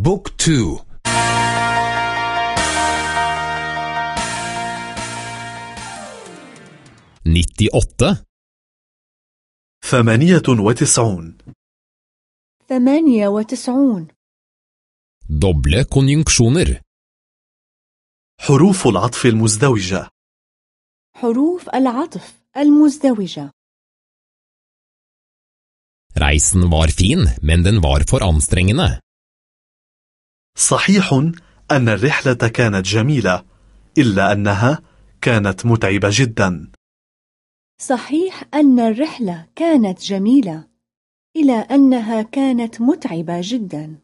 بوك تو. nitti åtte ثمانية وتسعون. ثمانية وتسعون. doble konjunksjoner حروف العطف المزدوجة. حروف العطف المزدوجة. Reisen var fin, men den var for anstrengende. صحيح أن الرحلة كانت جميلة إلا أنها كانت متعبة جدا. صحيح أن الرحلة كانت جميلة إلى أنها كانت متعبة جدا.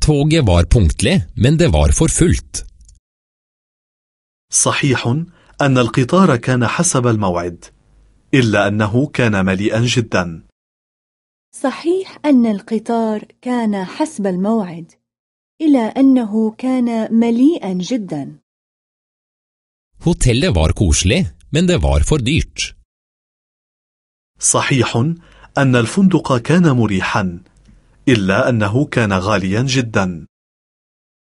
Toget var punktlig, men det var for fullt. صحيح أن القطار كان حسب الموعد إلا أنه كان مليئا جدا. صحيح أن القطار كان حسب الموعد إلى أنه كان مليئا جدا. Hotellet var koselig, men det var for dyrt. صحيح أن الفندق كان مريحا إلا أنه كان غاليا جدا.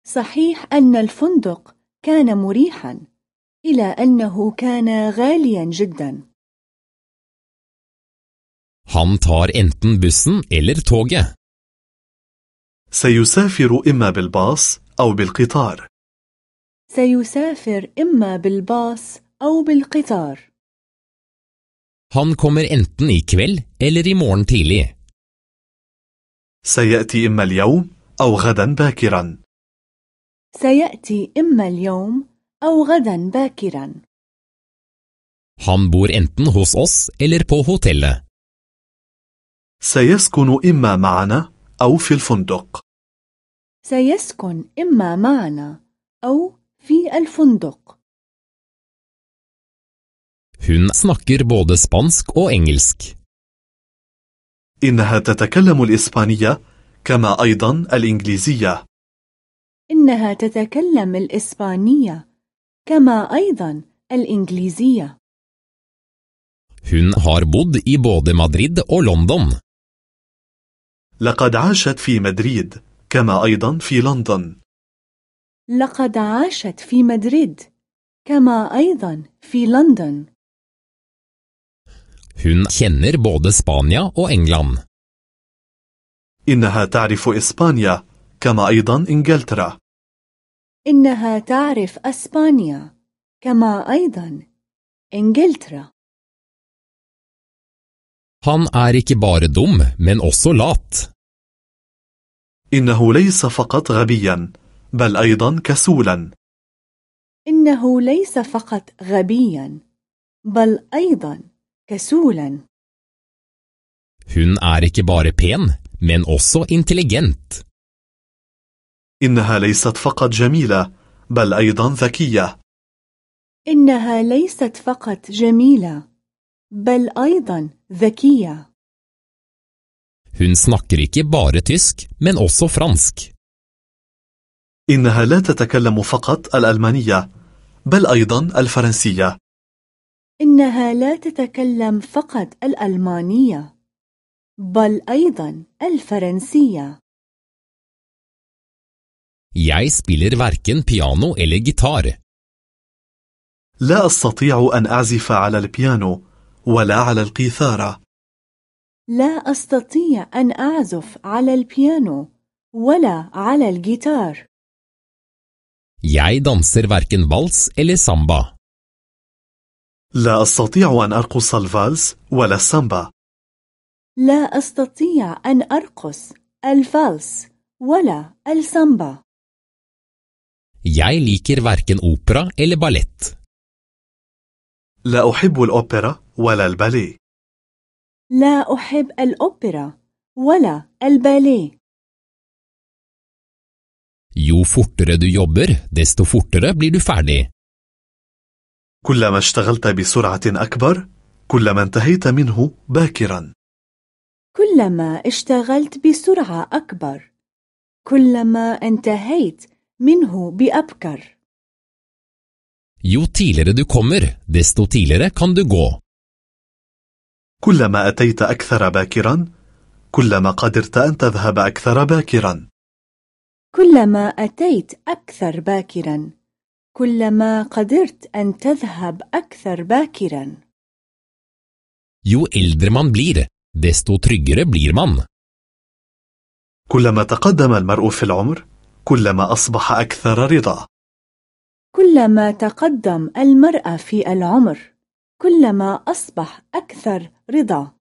صحيح أن الفندق كان مريحا إلى أنه كان غاليا جدا. Han tar enten bussen eller toget. سيسافر إما بالباص أو بالقطار سيسافر إما بالباص أو بالقطار Han kommer enten i kveld eller i morgen tidlig. سيأتي إما اليوم أو غدا باكرا سيأتي إما اليوم أو غدا باكرا Han bor enten hos oss eller på hotellet. سيسكن إما معنا أو في الفندق سيسكن إما معنا أو في الفندق Hun snakker både spansk og engelsk. إنها تتكلم الإسبانية كما أيضا الإنجليزية إنها تتكلم الإسبانية كما أيضا الإنجليزية Hun har bodd i både Madrid og London. لقد عاشت في مدريد كما أيضا في لندن. لقد عاشت في مدريد كما أيضا في لندن. Hun kjenner både Spania og England. إنها تعرف إسبانيا كما أيضا إنجلترا. إنها تعرف أسبانيا كما أيضا إنجلترا. Han er ikke bare dum, men også lat. إنه ليس فقط غبيا بل أيضا كسولا إنه ليس فقط غبيا بل أيضا كسولا Hun er ikke bare pen, men også intelligent. إنها ليست فقط جميلة بل أيضا ذكية إنها ليست فقط جميلة بل أيضا ذكية Hun snakker ikke bare tysk, men også fransk. إنها لا تتكلم فقط الألمانية بل أيضا الفرنسية إنها لا تتكلم فقط الألمانية بل أيضا الفرنسية Jeg spiller hverken piano eller gitar. لا أستطيع أن أعزف على البيانو ولا على القيثارة لا أستطيع أن أعزف على البيانو ولا على الجيتار Jeg danser hverken vals eller samba. لا أستطيع أن أرقص الفالس ولا السامبا لا أستطيع أن أرقص الفالس ولا السامبا Jeg liker hverken opera eller ballett. لا أحب الأوبرا ولا الباليه. لا أحب الأوبرا ولا الباليه. Jo fortere du jobber, desto fortere blir du ferdig. كلما اشتغلت بسرعة أكبر كلما انتهيت منه باكرا. كلما اشتغلت بسرعة أكبر كلما انتهيت منه بأبكر. Jo tidligere du kommer, desto tidligere kan du gå. كلما أتيت أكثر باكرا كلما قدرت أن تذهب أكثر باكرا كلما أتيت أكثر باكرا كلما قدرت أن تذهب أكثر باكرا Jo eldre man blir, desto tryggere blir man. كلما تقدم المرء في العمر كلما أصبح أكثر رضا كلما تقدم المرأة في العمر كلما أصبح أكثر رضا.